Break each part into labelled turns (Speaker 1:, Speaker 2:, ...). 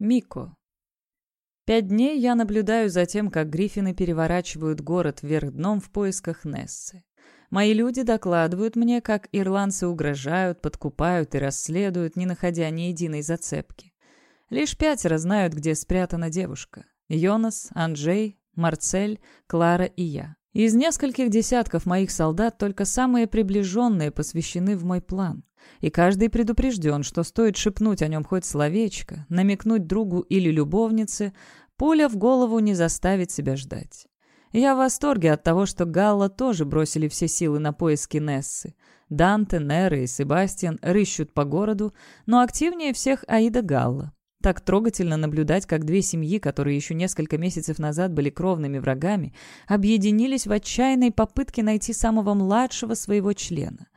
Speaker 1: Мико. Пять дней я наблюдаю за тем, как гриффины переворачивают город вверх дном в поисках Нессы. Мои люди докладывают мне, как ирландцы угрожают, подкупают и расследуют, не находя ни единой зацепки. Лишь пятеро знают, где спрятана девушка. Йонас, Анджей, Марцель, Клара и я. Из нескольких десятков моих солдат только самые приближенные посвящены в мой план и каждый предупрежден, что стоит шепнуть о нем хоть словечко, намекнуть другу или любовнице, пуля в голову не заставит себя ждать. Я в восторге от того, что Галла тоже бросили все силы на поиски Нессы. Данте, Нера и Себастьян рыщут по городу, но активнее всех Аида Галла. Так трогательно наблюдать, как две семьи, которые еще несколько месяцев назад были кровными врагами, объединились в отчаянной попытке найти самого младшего своего члена.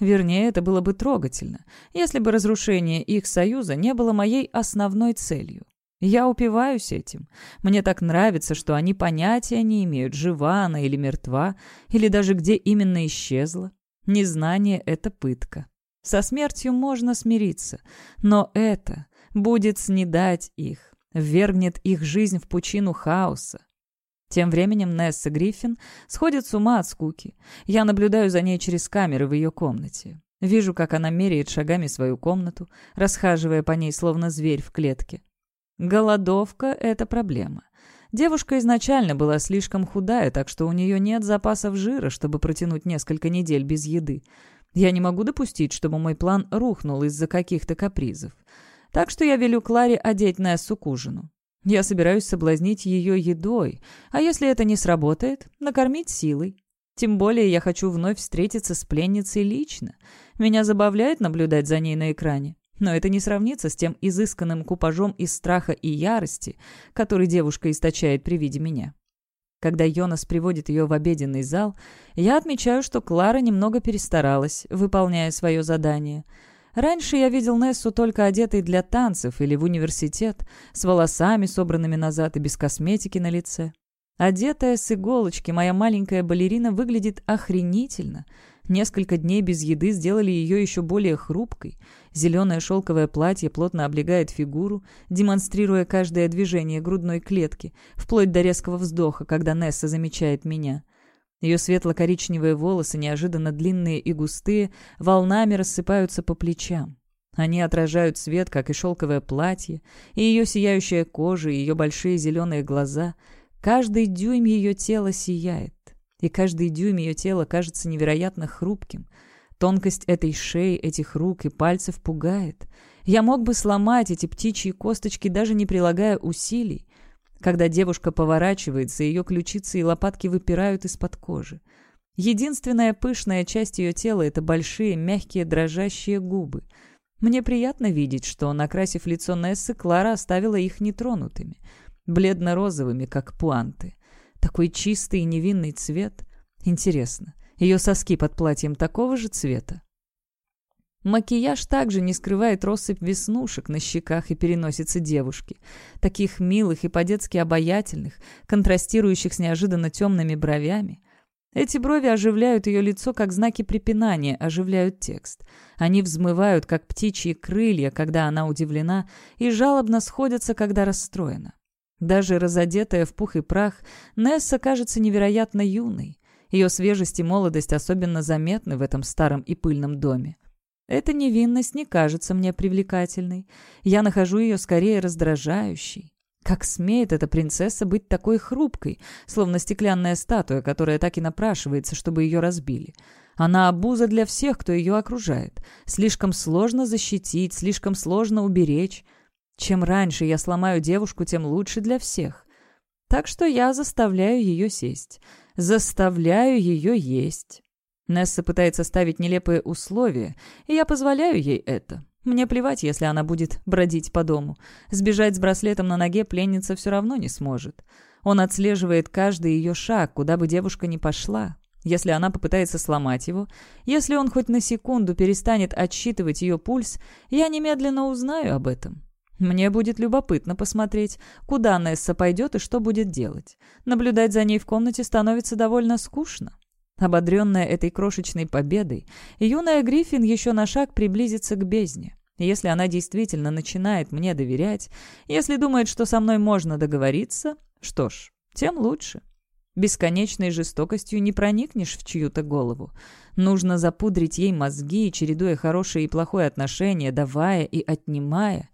Speaker 1: Вернее, это было бы трогательно, если бы разрушение их союза не было моей основной целью. Я упиваюсь этим. Мне так нравится, что они понятия не имеют, жива она или мертва, или даже где именно исчезла. Незнание — это пытка. Со смертью можно смириться, но это будет снедать их, ввергнет их жизнь в пучину хаоса, тем временем Несса Гриффин сходит с ума от скуки. Я наблюдаю за ней через камеры в ее комнате. Вижу, как она меряет шагами свою комнату, расхаживая по ней, словно зверь в клетке. Голодовка — это проблема. Девушка изначально была слишком худая, так что у нее нет запасов жира, чтобы протянуть несколько недель без еды. Я не могу допустить, чтобы мой план рухнул из-за каких-то капризов. Так что я велю Кларе одеть Нессу к ужину. Я собираюсь соблазнить ее едой, а если это не сработает, накормить силой. Тем более я хочу вновь встретиться с пленницей лично. Меня забавляет наблюдать за ней на экране. Но это не сравнится с тем изысканным купажом из страха и ярости, который девушка источает при виде меня. Когда Йонас приводит ее в обеденный зал, я отмечаю, что Клара немного перестаралась, выполняя свое задание — Раньше я видел Нессу только одетой для танцев или в университет, с волосами, собранными назад и без косметики на лице. Одетая с иголочки, моя маленькая балерина выглядит охренительно. Несколько дней без еды сделали ее еще более хрупкой. Зеленое шелковое платье плотно облегает фигуру, демонстрируя каждое движение грудной клетки, вплоть до резкого вздоха, когда Несса замечает меня. Ее светло-коричневые волосы, неожиданно длинные и густые, волнами рассыпаются по плечам. Они отражают свет, как и шелковое платье, и ее сияющая кожа, и ее большие зеленые глаза. Каждый дюйм ее тела сияет, и каждый дюйм ее тела кажется невероятно хрупким. Тонкость этой шеи, этих рук и пальцев пугает. Я мог бы сломать эти птичьи косточки, даже не прилагая усилий. Когда девушка поворачивается, ее ключицы и лопатки выпирают из-под кожи. Единственная пышная часть ее тела — это большие, мягкие, дрожащие губы. Мне приятно видеть, что, накрасив лицо Нессы, Клара оставила их нетронутыми, бледно-розовыми, как пуанты. Такой чистый и невинный цвет. Интересно, ее соски под платьем такого же цвета? Макияж также не скрывает россыпь веснушек на щеках и переносице девушки, таких милых и по-детски обаятельных, контрастирующих с неожиданно темными бровями. Эти брови оживляют ее лицо, как знаки препинания оживляют текст. Они взмывают, как птичьи крылья, когда она удивлена, и жалобно сходятся, когда расстроена. Даже разодетая в пух и прах, Несса кажется невероятно юной. Ее свежесть и молодость особенно заметны в этом старом и пыльном доме. Эта невинность не кажется мне привлекательной. Я нахожу ее скорее раздражающей. Как смеет эта принцесса быть такой хрупкой, словно стеклянная статуя, которая так и напрашивается, чтобы ее разбили? Она обуза для всех, кто ее окружает. Слишком сложно защитить, слишком сложно уберечь. Чем раньше я сломаю девушку, тем лучше для всех. Так что я заставляю ее сесть. Заставляю ее есть. Несса пытается ставить нелепые условия, и я позволяю ей это. Мне плевать, если она будет бродить по дому. Сбежать с браслетом на ноге пленница все равно не сможет. Он отслеживает каждый ее шаг, куда бы девушка ни пошла. Если она попытается сломать его, если он хоть на секунду перестанет отсчитывать ее пульс, я немедленно узнаю об этом. Мне будет любопытно посмотреть, куда Несса пойдет и что будет делать. Наблюдать за ней в комнате становится довольно скучно. Ободренная этой крошечной победой, юная Гриффин еще на шаг приблизится к бездне. Если она действительно начинает мне доверять, если думает, что со мной можно договориться, что ж, тем лучше. Бесконечной жестокостью не проникнешь в чью-то голову. Нужно запудрить ей мозги, чередуя хорошее и плохое отношение, давая и отнимая.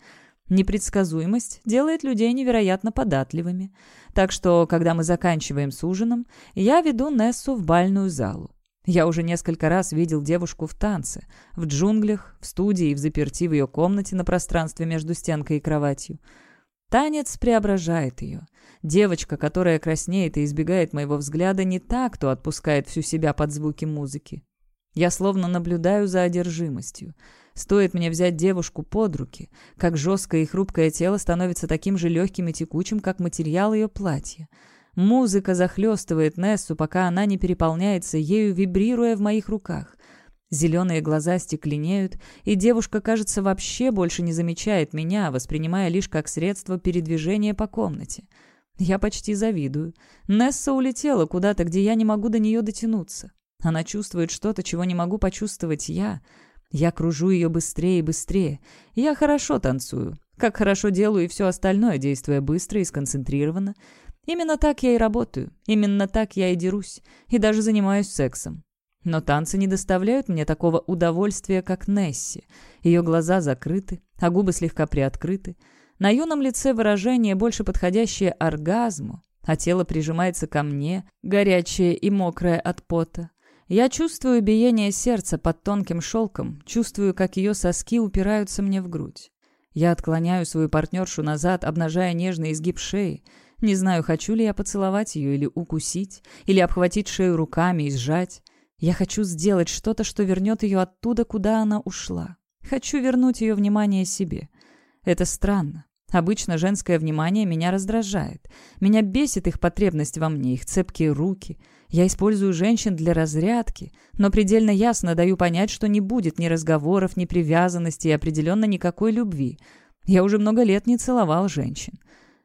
Speaker 1: Непредсказуемость делает людей невероятно податливыми. Так что, когда мы заканчиваем с ужином, я веду Нессу в бальную залу. Я уже несколько раз видел девушку в танце, в джунглях, в студии и в заперти в ее комнате на пространстве между стенкой и кроватью. Танец преображает ее. Девочка, которая краснеет и избегает моего взгляда, не та, кто отпускает всю себя под звуки музыки. Я словно наблюдаю за одержимостью. Стоит мне взять девушку под руки, как жесткое и хрупкое тело становится таким же легким и текучим, как материал ее платья. Музыка захлестывает Нессу, пока она не переполняется ею, вибрируя в моих руках. Зеленые глаза стекленеют, и девушка, кажется, вообще больше не замечает меня, воспринимая лишь как средство передвижения по комнате. Я почти завидую. Несса улетела куда-то, где я не могу до нее дотянуться. Она чувствует что-то, чего не могу почувствовать я. Я кружу ее быстрее и быстрее. Я хорошо танцую. Как хорошо делаю и все остальное, действуя быстро и сконцентрированно. Именно так я и работаю. Именно так я и дерусь. И даже занимаюсь сексом. Но танцы не доставляют мне такого удовольствия, как Несси. Ее глаза закрыты, а губы слегка приоткрыты. На юном лице выражение, больше подходящее оргазму, а тело прижимается ко мне, горячее и мокрое от пота. Я чувствую биение сердца под тонким шелком, чувствую, как ее соски упираются мне в грудь. Я отклоняю свою партнершу назад, обнажая нежный изгиб шеи. Не знаю, хочу ли я поцеловать ее или укусить, или обхватить шею руками и сжать. Я хочу сделать что-то, что вернет ее оттуда, куда она ушла. Хочу вернуть ее внимание себе. Это странно. Обычно женское внимание меня раздражает. Меня бесит их потребность во мне, их цепкие руки. Я использую женщин для разрядки, но предельно ясно даю понять, что не будет ни разговоров, ни привязанности и определенно никакой любви. Я уже много лет не целовал женщин.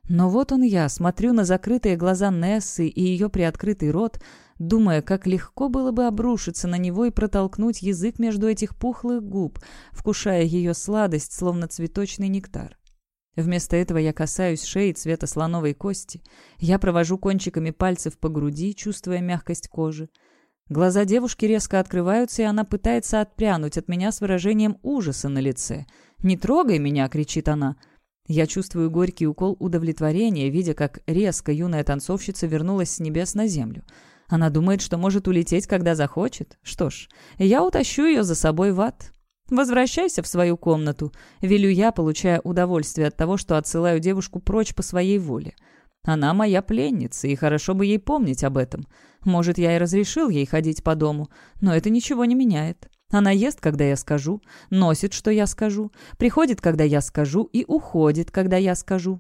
Speaker 1: Но вот он я, смотрю на закрытые глаза Нессы и ее приоткрытый рот, думая, как легко было бы обрушиться на него и протолкнуть язык между этих пухлых губ, вкушая ее сладость, словно цветочный нектар. Вместо этого я касаюсь шеи цвета слоновой кости. Я провожу кончиками пальцев по груди, чувствуя мягкость кожи. Глаза девушки резко открываются, и она пытается отпрянуть от меня с выражением ужаса на лице. «Не трогай меня!» — кричит она. Я чувствую горький укол удовлетворения, видя, как резко юная танцовщица вернулась с небес на землю. Она думает, что может улететь, когда захочет. Что ж, я утащу ее за собой в ад. «Возвращайся в свою комнату», — велю я, получая удовольствие от того, что отсылаю девушку прочь по своей воле. Она моя пленница, и хорошо бы ей помнить об этом. Может, я и разрешил ей ходить по дому, но это ничего не меняет. Она ест, когда я скажу, носит, что я скажу, приходит, когда я скажу, и уходит, когда я скажу.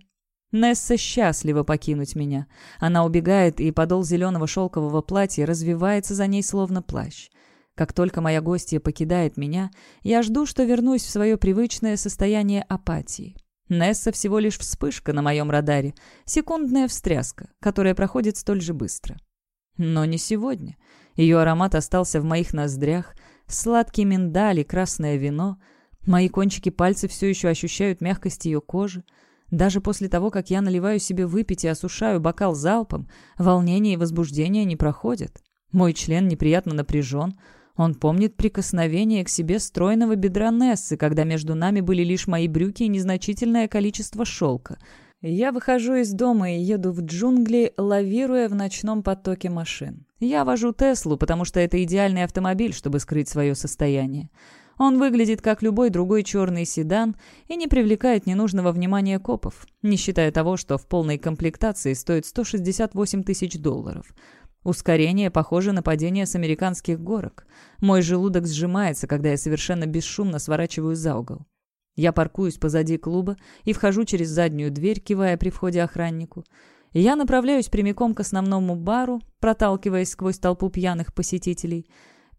Speaker 1: Несса счастлива покинуть меня. Она убегает, и подол зеленого шелкового платья развивается за ней словно плащ. Как только моя гостья покидает меня, я жду, что вернусь в свое привычное состояние апатии. Несса всего лишь вспышка на моем радаре, секундная встряска, которая проходит столь же быстро. Но не сегодня. Ее аромат остался в моих ноздрях, сладкий миндаль и красное вино. Мои кончики пальцев все еще ощущают мягкость ее кожи. Даже после того, как я наливаю себе выпить и осушаю бокал залпом, волнение и возбуждение не проходят. Мой член неприятно напряжен, он помнит прикосновение к себе стройного бедра Нессы, когда между нами были лишь мои брюки и незначительное количество шелка. Я выхожу из дома и еду в джунгли, лавируя в ночном потоке машин. Я вожу Теслу, потому что это идеальный автомобиль, чтобы скрыть свое состояние. Он выглядит как любой другой черный седан и не привлекает ненужного внимания копов, не считая того, что в полной комплектации стоит 168 тысяч долларов. Ускорение похоже на падение с американских горок. Мой желудок сжимается, когда я совершенно бесшумно сворачиваю за угол. Я паркуюсь позади клуба и вхожу через заднюю дверь, кивая при входе охраннику. Я направляюсь прямиком к основному бару, проталкиваясь сквозь толпу пьяных посетителей.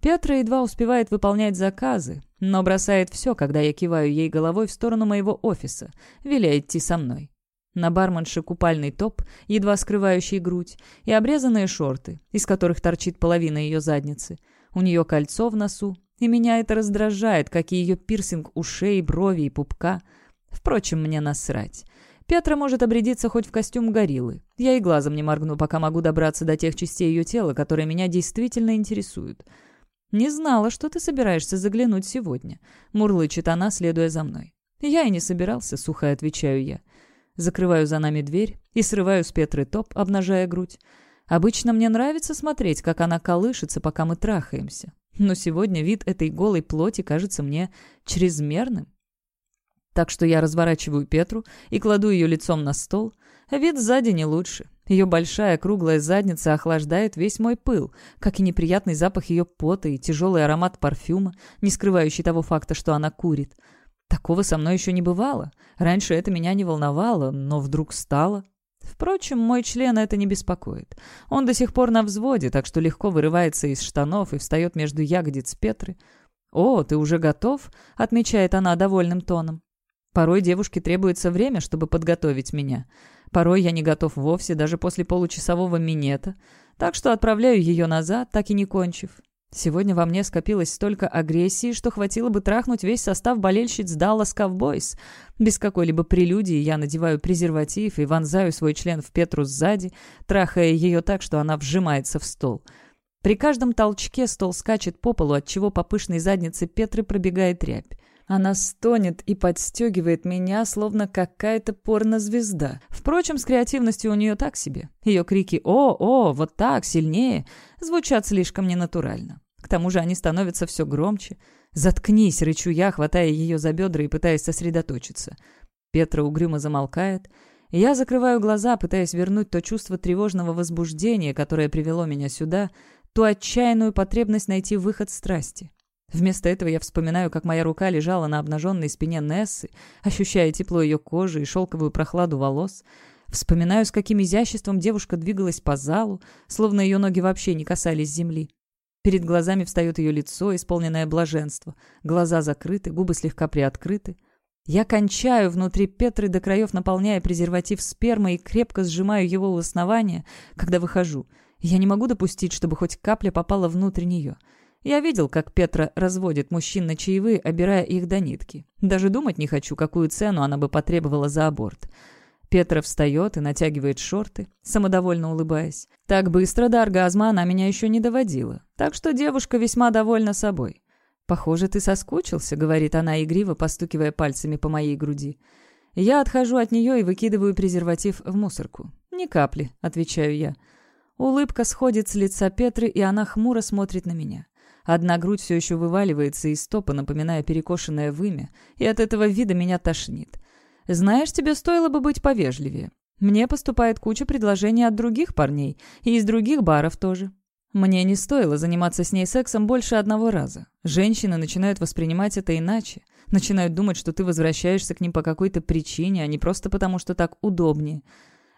Speaker 1: Петра едва успевает выполнять заказы, но бросает все, когда я киваю ей головой в сторону моего офиса, веля идти со мной. На барменше купальный топ, едва скрывающий грудь, и обрезанные шорты, из которых торчит половина ее задницы. У нее кольцо в носу, И меня это раздражает, как и ее пирсинг ушей, брови и пупка. Впрочем, мне насрать. Петра может обрядиться хоть в костюм гориллы. Я и глазом не моргну, пока могу добраться до тех частей ее тела, которые меня действительно интересуют. «Не знала, что ты собираешься заглянуть сегодня», — мурлычет она, следуя за мной. «Я и не собирался», — сухо отвечаю я. Закрываю за нами дверь и срываю с Петры топ, обнажая грудь. Обычно мне нравится смотреть, как она колышется, пока мы трахаемся. Но сегодня вид этой голой плоти кажется мне чрезмерным. Так что я разворачиваю Петру и кладу ее лицом на стол. Вид сзади не лучше. Ее большая круглая задница охлаждает весь мой пыл, как и неприятный запах ее пота и тяжелый аромат парфюма, не скрывающий того факта, что она курит. Такого со мной еще не бывало. Раньше это меня не волновало, но вдруг стало. Впрочем, мой член это не беспокоит. Он до сих пор на взводе, так что легко вырывается из штанов и встает между ягодиц Петры. «О, ты уже готов?» — отмечает она довольным тоном. Порой девушке требуется время, чтобы подготовить меня. Порой я не готов вовсе, даже после получасового минета. Так что отправляю ее назад, так и не кончив. Сегодня во мне скопилось столько агрессии, что хватило бы трахнуть весь состав болельщиц Dallas Cowboys. Без какой-либо прелюдии я надеваю презерватив и вонзаю свой член в Петру сзади, трахая ее так, что она вжимается в стол. При каждом толчке стол скачет по полу, отчего по пышной заднице Петры пробегает рябь. Она стонет и подстегивает меня, словно какая-то порнозвезда. Впрочем, с креативностью у нее так себе. Ее крики «О, о, вот так, сильнее!» звучат слишком ненатурально. К тому же они становятся все громче. «Заткнись!» — рычу я, хватая ее за бедра и пытаясь сосредоточиться. Петра угрюмо замолкает. Я закрываю глаза, пытаясь вернуть то чувство тревожного возбуждения, которое привело меня сюда, ту отчаянную потребность найти выход страсти. Вместо этого я вспоминаю, как моя рука лежала на обнаженной спине Нессы, ощущая тепло ее кожи и шелковую прохладу волос. Вспоминаю, с каким изяществом девушка двигалась по залу, словно ее ноги вообще не касались земли. Перед глазами встает ее лицо, исполненное блаженства. Глаза закрыты, губы слегка приоткрыты. Я кончаю внутри Петры до краев, наполняя презерватив спермой и крепко сжимаю его у основания, когда выхожу. Я не могу допустить, чтобы хоть капля попала внутрь нее. Я видел, как Петра разводит мужчин на чаевые, обирая их до нитки. Даже думать не хочу, какую цену она бы потребовала за аборт. Петра встает и натягивает шорты, самодовольно улыбаясь. Так быстро до оргазма она меня еще не доводила. Так что девушка весьма довольна собой. «Похоже, ты соскучился», — говорит она игриво, постукивая пальцами по моей груди. Я отхожу от нее и выкидываю презерватив в мусорку. «Ни капли», — отвечаю я. Улыбка сходит с лица Петры, и она хмуро смотрит на меня. Одна грудь все еще вываливается из стопа, напоминая перекошенное вымя, и от этого вида меня тошнит. Знаешь, тебе стоило бы быть повежливее. Мне поступает куча предложений от других парней, и из других баров тоже. Мне не стоило заниматься с ней сексом больше одного раза. Женщины начинают воспринимать это иначе. Начинают думать, что ты возвращаешься к ним по какой-то причине, а не просто потому, что так удобнее.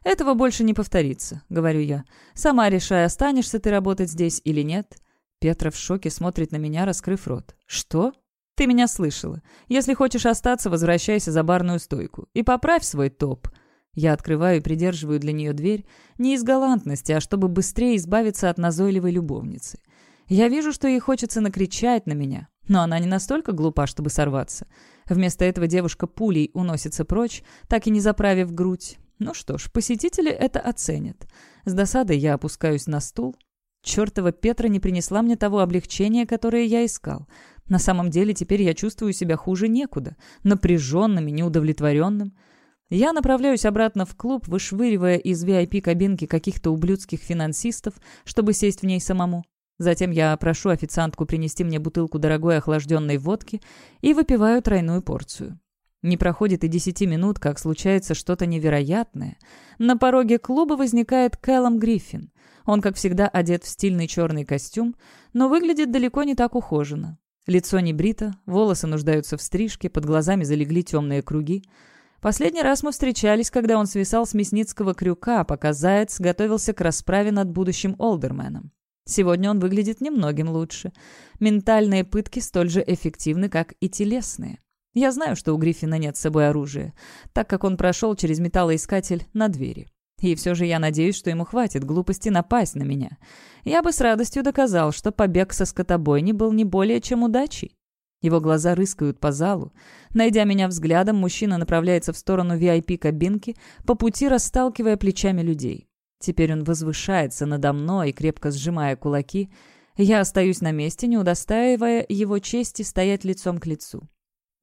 Speaker 1: «Этого больше не повторится», — говорю я. «Сама решай, останешься ты работать здесь или нет. Петра в шоке смотрит на меня, раскрыв рот. «Что?» «Ты меня слышала. Если хочешь остаться, возвращайся за барную стойку. И поправь свой топ». Я открываю и придерживаю для нее дверь не из галантности, а чтобы быстрее избавиться от назойливой любовницы. Я вижу, что ей хочется накричать на меня, но она не настолько глупа, чтобы сорваться. Вместо этого девушка пулей уносится прочь, так и не заправив грудь. Ну что ж, посетители это оценят. С досадой я опускаюсь на стул, Чёртова Петра не принесла мне того облегчения, которое я искал. На самом деле теперь я чувствую себя хуже некуда, напряженным и неудовлетворенным. Я направляюсь обратно в клуб, вышвыривая из VIP-кабинки каких-то ублюдских финансистов, чтобы сесть в ней самому. Затем я прошу официантку принести мне бутылку дорогой охлажденной водки и выпиваю тройную порцию. Не проходит и десяти минут, как случается что-то невероятное. На пороге клуба возникает Кэллом Гриффин. Он, как всегда, одет в стильный черный костюм, но выглядит далеко не так ухоженно. Лицо не брито, волосы нуждаются в стрижке, под глазами залегли темные круги. Последний раз мы встречались, когда он свисал с мясницкого крюка, пока Заяц готовился к расправе над будущим Олдерменом. Сегодня он выглядит немногим лучше. Ментальные пытки столь же эффективны, как и телесные. Я знаю, что у Гриффина нет с собой оружия, так как он прошел через металлоискатель на двери. И все же я надеюсь, что ему хватит глупости напасть на меня. Я бы с радостью доказал, что побег со скотобойни был не более чем удачей. Его глаза рыскают по залу. Найдя меня взглядом, мужчина направляется в сторону VIP-кабинки, по пути расталкивая плечами людей. Теперь он возвышается надо мной, крепко сжимая кулаки. Я остаюсь на месте, не удостаивая его чести стоять лицом к лицу.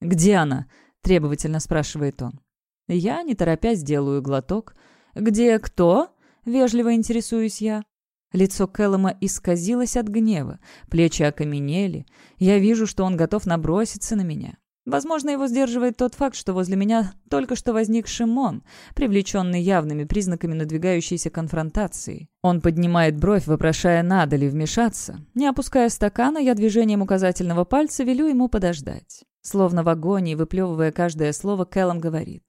Speaker 1: «Где она?» — требовательно спрашивает он. Я, не торопясь, делаю глоток. «Где кто?» — вежливо интересуюсь я. Лицо Кэллома исказилось от гнева, плечи окаменели. Я вижу, что он готов наброситься на меня. Возможно, его сдерживает тот факт, что возле меня только что возник Шимон, привлеченный явными признаками надвигающейся конфронтации. Он поднимает бровь, вопрошая, надо ли вмешаться. Не опуская стакана, я движением указательного пальца велю ему подождать. Словно в агонии, выплевывая каждое слово, Кэллом говорит.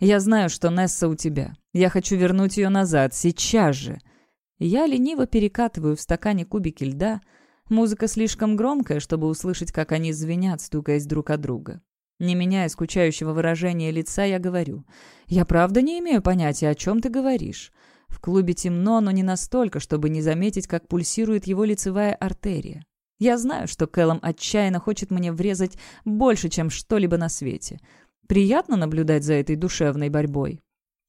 Speaker 1: «Я знаю, что Несса у тебя. Я хочу вернуть ее назад, сейчас же». Я лениво перекатываю в стакане кубики льда. Музыка слишком громкая, чтобы услышать, как они звенят, стукаясь друг от друга. Не меняя скучающего выражения лица, я говорю. «Я правда не имею понятия, о чем ты говоришь». В клубе темно, но не настолько, чтобы не заметить, как пульсирует его лицевая артерия. Я знаю, что Кэллом отчаянно хочет мне врезать больше, чем что-либо на свете. Приятно наблюдать за этой душевной борьбой.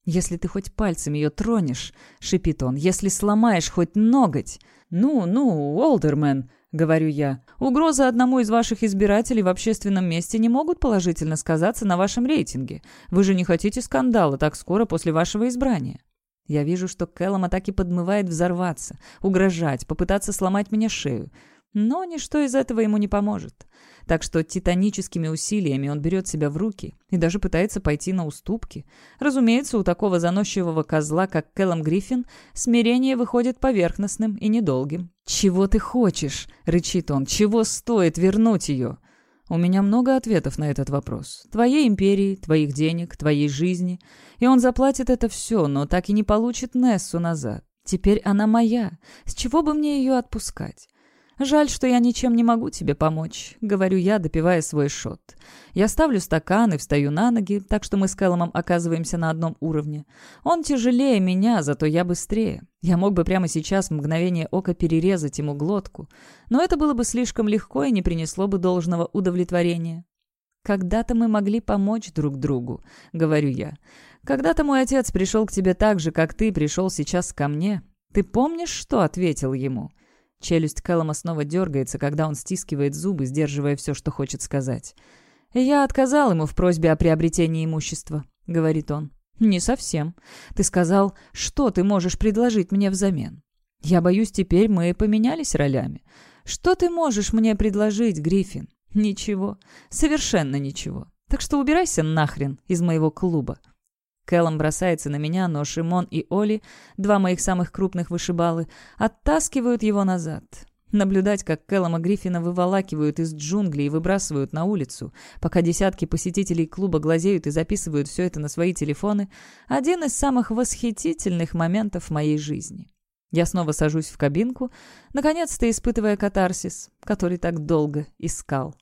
Speaker 1: «Если ты хоть пальцем ее тронешь», — шипит он, — «если сломаешь хоть ноготь». «Ну, ну, Олдермен», — говорю я, — «угрозы одному из ваших избирателей в общественном месте не могут положительно сказаться на вашем рейтинге. Вы же не хотите скандала так скоро после вашего избрания». Я вижу, что Кэллома так и подмывает взорваться, угрожать, попытаться сломать мне шею. Но ничто из этого ему не поможет. Так что титаническими усилиями он берет себя в руки и даже пытается пойти на уступки. Разумеется, у такого заносчивого козла, как Кэллом Гриффин, смирение выходит поверхностным и недолгим. «Чего ты хочешь?» — рычит он. «Чего стоит вернуть ее?» У меня много ответов на этот вопрос. Твоей империи, твоих денег, твоей жизни. И он заплатит это все, но так и не получит Нессу назад. Теперь она моя. С чего бы мне ее отпускать? «Жаль, что я ничем не могу тебе помочь», — говорю я, допивая свой шот. Я ставлю стакан и встаю на ноги, так что мы с Кэлломом оказываемся на одном уровне. Он тяжелее меня, зато я быстрее. Я мог бы прямо сейчас в мгновение ока перерезать ему глотку, но это было бы слишком легко и не принесло бы должного удовлетворения. «Когда-то мы могли помочь друг другу», — говорю я. «Когда-то мой отец пришел к тебе так же, как ты пришел сейчас ко мне. Ты помнишь, что ответил ему?» Челюсть Кэллома снова дергается, когда он стискивает зубы, сдерживая все, что хочет сказать. «Я отказал ему в просьбе о приобретении имущества», — говорит он. «Не совсем. Ты сказал, что ты можешь предложить мне взамен. Я боюсь, теперь мы поменялись ролями. Что ты можешь мне предложить, Гриффин? Ничего. Совершенно ничего. Так что убирайся нахрен из моего клуба». Кэллом бросается на меня, но Шимон и Оли, два моих самых крупных вышибалы, оттаскивают его назад. Наблюдать, как Кэллома Гриффина выволакивают из джунглей и выбрасывают на улицу, пока десятки посетителей клуба глазеют и записывают все это на свои телефоны, один из самых восхитительных моментов моей жизни. Я снова сажусь в кабинку, наконец-то испытывая катарсис, который так долго искал.